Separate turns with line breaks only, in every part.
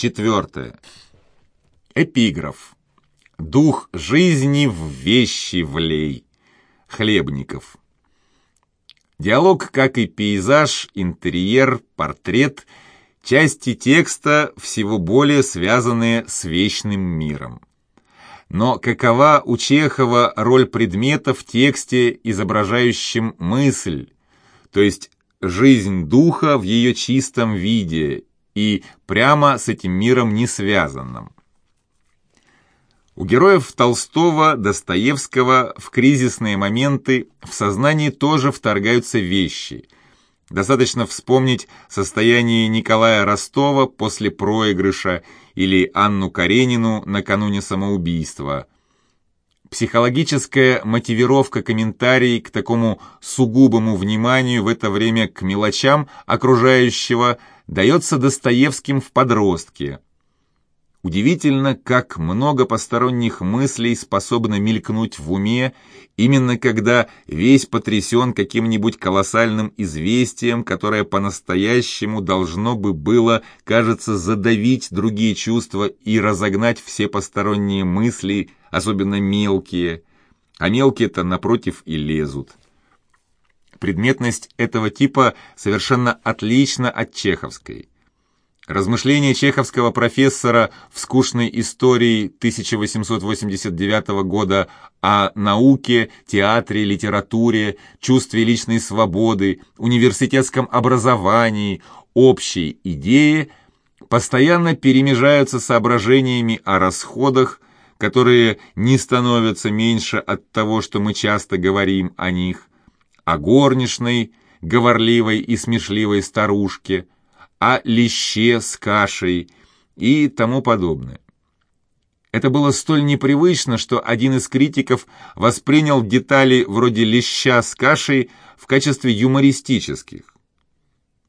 Четвертое. Эпиграф. Дух жизни в вещи влей. Хлебников. Диалог, как и пейзаж, интерьер, портрет, части текста всего более связанные с вечным миром. Но какова у Чехова роль предмета в тексте, изображающем мысль, то есть жизнь духа в ее чистом виде и прямо с этим миром не связанном? У героев Толстого, Достоевского в кризисные моменты в сознании тоже вторгаются вещи. Достаточно вспомнить состояние Николая Ростова после проигрыша или Анну Каренину накануне самоубийства. Психологическая мотивировка комментариев к такому сугубому вниманию в это время к мелочам окружающего дается Достоевским в «Подростке». Удивительно, как много посторонних мыслей способно мелькнуть в уме, именно когда весь потрясен каким-нибудь колоссальным известием, которое по-настоящему должно бы было, кажется, задавить другие чувства и разогнать все посторонние мысли, особенно мелкие, а мелкие-то, напротив, и лезут. Предметность этого типа совершенно отлична от чеховской. Размышления чеховского профессора в скучной истории 1889 года о науке, театре, литературе, чувстве личной свободы, университетском образовании, общей идее постоянно перемежаются соображениями о расходах, которые не становятся меньше от того, что мы часто говорим о них, о горничной, говорливой и смешливой старушке – о леще с кашей и тому подобное. Это было столь непривычно, что один из критиков воспринял детали вроде леща с кашей в качестве юмористических.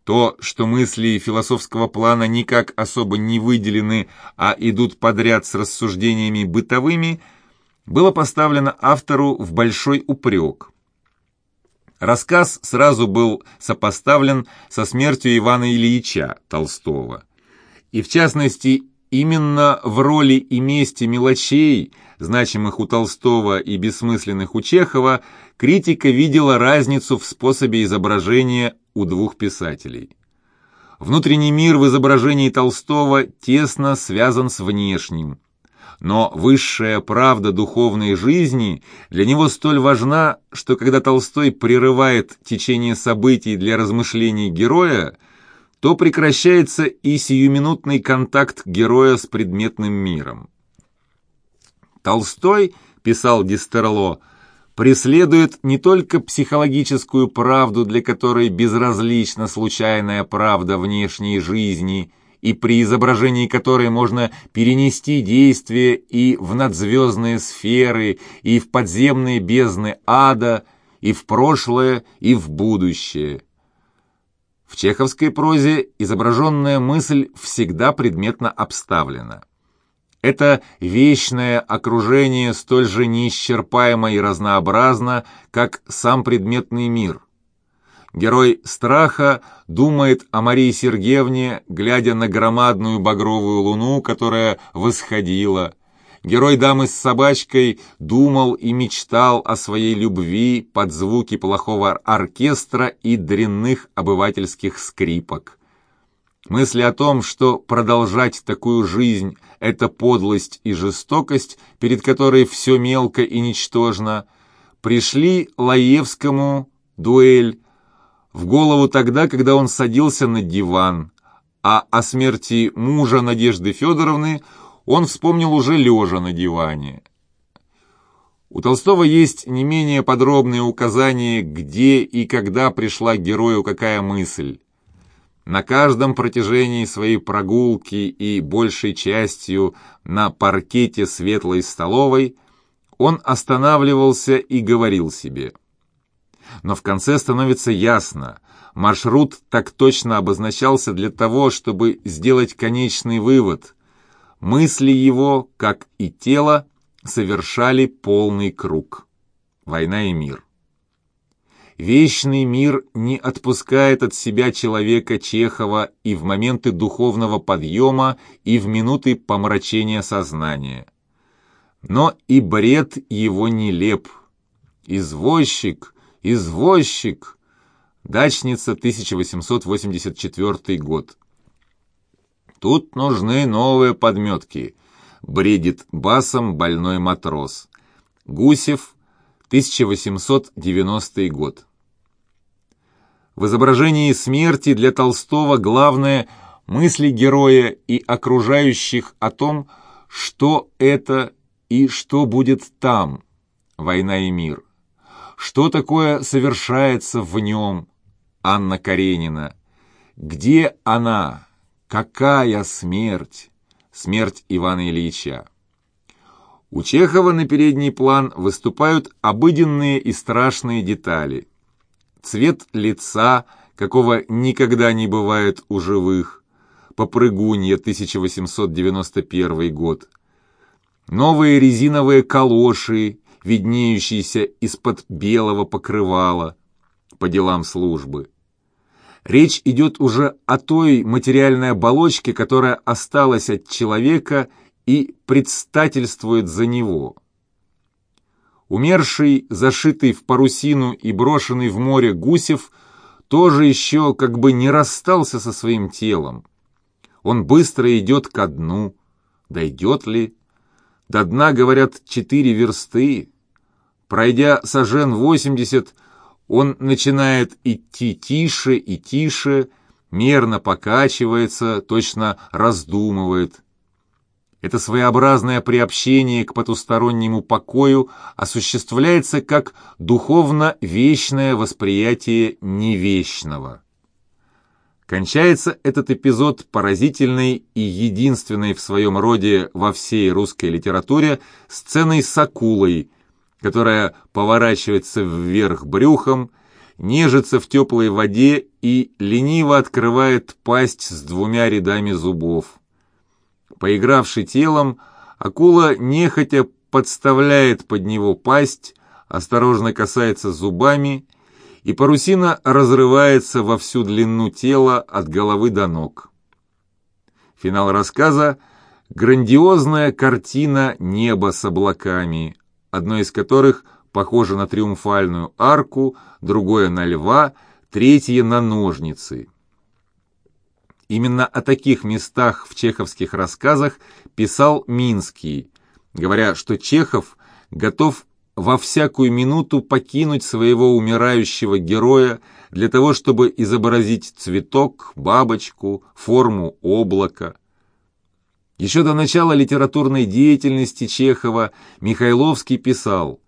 То, что мысли философского плана никак особо не выделены, а идут подряд с рассуждениями бытовыми, было поставлено автору в большой упрек. Рассказ сразу был сопоставлен со смертью Ивана Ильича Толстого. И в частности, именно в роли и месте мелочей, значимых у Толстого и бессмысленных у Чехова, критика видела разницу в способе изображения у двух писателей. Внутренний мир в изображении Толстого тесно связан с внешним – но высшая правда духовной жизни для него столь важна, что когда Толстой прерывает течение событий для размышлений героя, то прекращается и сиюминутный контакт героя с предметным миром. Толстой, писал Дистерло, преследует не только психологическую правду, для которой безразлична случайная правда внешней жизни – и при изображении которой можно перенести действие и в надзвездные сферы, и в подземные бездны ада, и в прошлое, и в будущее. В чеховской прозе изображенная мысль всегда предметно обставлена. Это вечное окружение столь же неисчерпаемо и разнообразно, как сам предметный мир – Герой страха думает о Марии Сергеевне, глядя на громадную багровую луну, которая восходила. Герой дамы с собачкой думал и мечтал о своей любви под звуки плохого оркестра и дрянных обывательских скрипок. Мысли о том, что продолжать такую жизнь – это подлость и жестокость, перед которой все мелко и ничтожно, пришли Лаевскому дуэль, в голову тогда, когда он садился на диван, а о смерти мужа Надежды Федоровны он вспомнил уже лежа на диване. У Толстого есть не менее подробные указания, где и когда пришла герою какая мысль. На каждом протяжении своей прогулки и большей частью на паркете светлой столовой он останавливался и говорил себе – но в конце становится ясно, маршрут так точно обозначался для того, чтобы сделать конечный вывод. Мысли его, как и тело, совершали полный круг. Война и мир. Вечный мир не отпускает от себя человека Чехова и в моменты духовного подъема, и в минуты помрачения сознания. Но и бред его нелеп. Извозчик, извозчик. Дачница, 1884 год. Тут нужны новые подметки. Бредит басом больной матрос. Гусев, 1890 год. В изображении смерти для Толстого главное – мысли героя и окружающих о том, что это и что будет там, война и мир. Что такое совершается в нем, Анна Каренина? Где она? Какая смерть? Смерть Ивана Ильича. У Чехова на передний план выступают обыденные и страшные детали. Цвет лица, какого никогда не бывает у живых. Попрыгунья, 1891 год. Новые резиновые калоши, виднеющиеся из-под белого покрывала по делам службы. Речь идет уже о той материальной оболочке, которая осталась от человека и предстательствует за него. Умерший, зашитый в парусину и брошенный в море Гусев тоже еще как бы не расстался со своим телом. Он быстро идет ко дну. Дойдет ли? До дна, говорят, четыре версты. Пройдя сажен восемьдесят, он начинает идти тише и тише, мерно покачивается, точно раздумывает. Это своеобразное приобщение к потустороннему покою осуществляется как духовно-вечное восприятие невечного. Кончается этот эпизод поразительной и единственной в своем роде во всей русской литературе сценой с акулой, которая поворачивается вверх брюхом, нежится в теплой воде и лениво открывает пасть с двумя рядами зубов. Поигравший телом, акула нехотя подставляет под него пасть, осторожно касается зубами, и парусина разрывается во всю длину тела от головы до ног. Финал рассказа — грандиозная картина неба с облаками, одно из которых похоже на триумфальную арку, другое на льва, третье на ножницы. Именно о таких местах в чеховских рассказах писал Минский, говоря, что Чехов готов во всякую минуту покинуть своего умирающего героя для того, чтобы изобразить цветок, бабочку, форму облака. Еще до начала литературной деятельности Чехова Михайловский писал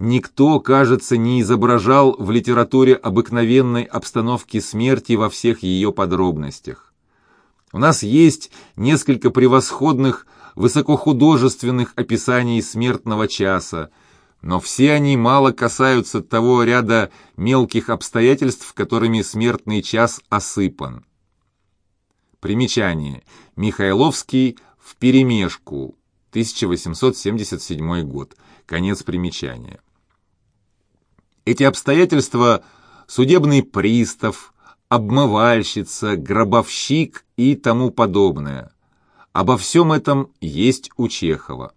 «Никто, кажется, не изображал в литературе обыкновенной обстановки смерти во всех ее подробностях. У нас есть несколько превосходных высокохудожественных описаний смертного часа, но все они мало касаются того ряда мелких обстоятельств, которыми смертный час осыпан. Примечание. Михайловский в перемешку. 1877 год. Конец примечания. Эти обстоятельства судебный пристав, обмывальщица, гробовщик и тому подобное. Обо всем этом есть у Чехова.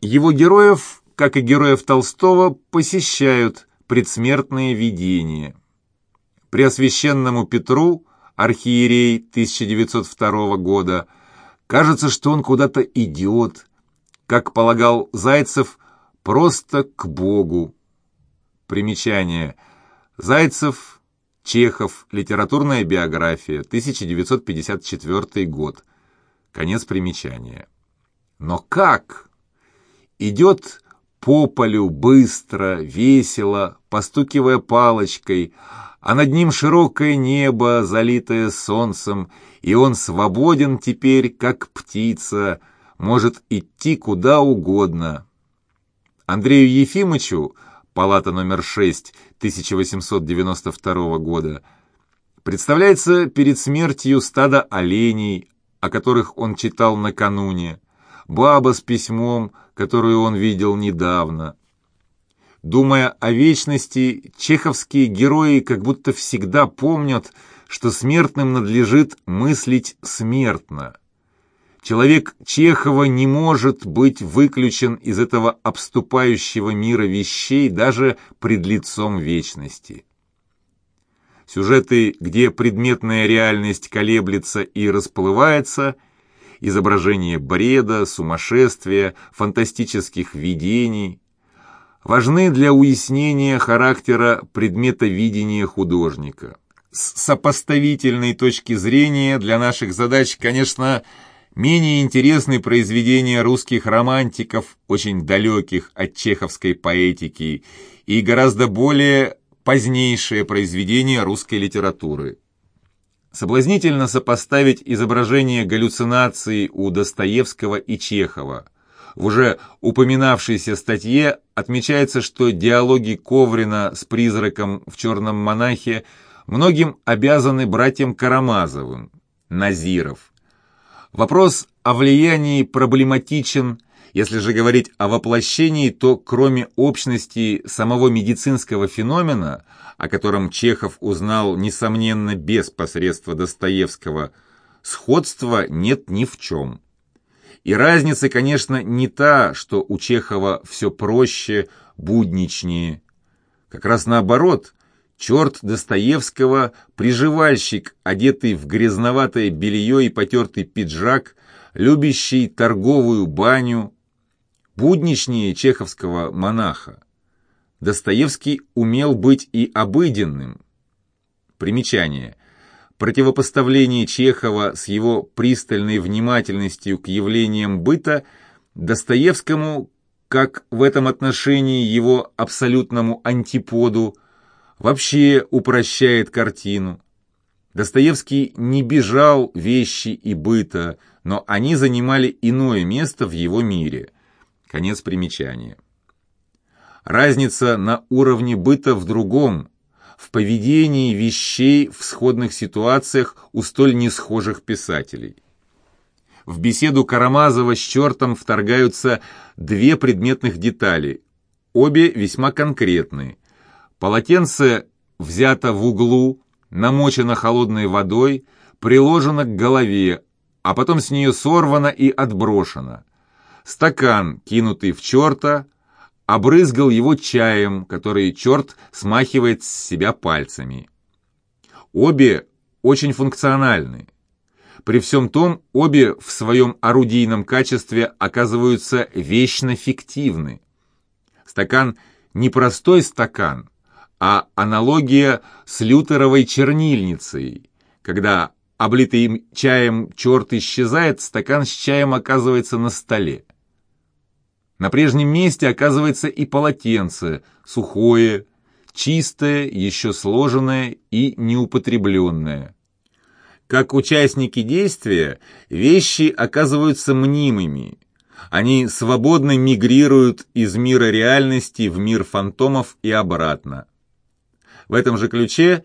Его героев, как и героев Толстого, посещают предсмертные видения. Преосвященному Петру, архиерей 1902 года, кажется, что он куда-то идет, как полагал Зайцев, просто к Богу. Примечание. Зайцев Чехов. Литературная биография. 1954 год. Конец примечания. Но как? Идет по полю быстро, весело, постукивая палочкой, а над ним широкое небо, залитое солнцем, и он свободен теперь, как птица, может идти куда угодно. Андрею Ефимовичу палата номер 6, 1892 года, представляется перед смертью стадо оленей, о которых он читал накануне, баба с письмом, которую он видел недавно. Думая о вечности, чеховские герои как будто всегда помнят, что смертным надлежит мыслить смертно. Человек Чехова не может быть выключен из этого обступающего мира вещей даже пред лицом вечности. Сюжеты, где предметная реальность колеблется и расплывается, изображение бреда, сумасшествия, фантастических видений, важны для уяснения характера предмета видения художника. С сопоставительной точки зрения для наших задач, конечно, менее интересны произведения русских романтиков, очень далеких от чеховской поэтики, и гораздо более позднейшие произведения русской литературы. Соблазнительно сопоставить изображение галлюцинаций у Достоевского и Чехова. В уже упоминавшейся статье отмечается, что диалоги Коврина с призраком в «Черном монахе» многим обязаны братьям Карамазовым, Назиров. Вопрос о влиянии проблематичен, если же говорить о воплощении, то кроме общности самого медицинского феномена, о котором Чехов узнал, несомненно, без посредства Достоевского, сходства нет ни в чем. И разница, конечно, не та, что у Чехова все проще, будничнее. Как раз наоборот, Черт Достоевского, приживальщик, одетый в грязноватое белье и потертый пиджак, любящий торговую баню, будничнее чеховского монаха. Достоевский умел быть и обыденным. Примечание. Противопоставление Чехова с его пристальной внимательностью к явлениям быта Достоевскому, как в этом отношении его абсолютному антиподу, вообще упрощает картину. Достоевский не бежал вещи и быта, но они занимали иное место в его мире. Конец примечания. Разница на уровне быта в другом, в поведении вещей в сходных ситуациях у столь несхожих писателей. В беседу Карамазова с чертом вторгаются две предметных детали, обе весьма конкретные – Полотенце взято в углу, намочено холодной водой, приложено к голове, а потом с нее сорвано и отброшено. Стакан, кинутый в черта, обрызгал его чаем, который черт смахивает с себя пальцами. Обе очень функциональны. При всем том, обе в своем орудийном качестве оказываются вечно фиктивны. Стакан – не простой стакан, а аналогия с лютеровой чернильницей, когда облитый чаем черт исчезает, стакан с чаем оказывается на столе. На прежнем месте оказывается и полотенце, сухое, чистое, еще сложенное и неупотребленное. Как участники действия, вещи оказываются мнимыми. Они свободно мигрируют из мира реальности в мир фантомов и обратно. В этом же ключе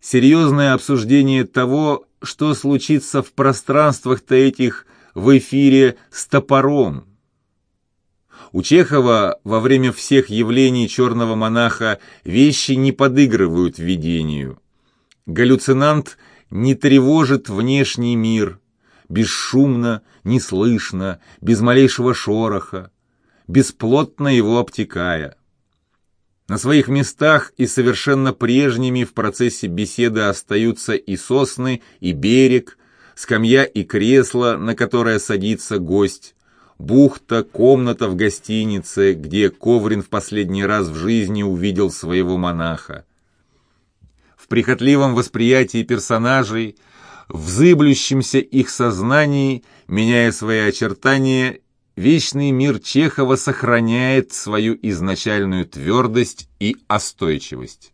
серьезное обсуждение того, что случится в пространствах-то этих в эфире с топором. У Чехова во время всех явлений черного монаха вещи не подыгрывают видению. Галлюцинант не тревожит внешний мир, бесшумно, неслышно, без малейшего шороха, бесплотно его обтекая. На своих местах и совершенно прежними в процессе беседы остаются и сосны, и берег, скамья и кресло, на которое садится гость, бухта, комната в гостинице, где Коврин в последний раз в жизни увидел своего монаха. В прихотливом восприятии персонажей, в зыблющемся их сознании, меняя свои очертания, вечный мир Чехова сохраняет свою изначальную твердость и остойчивость.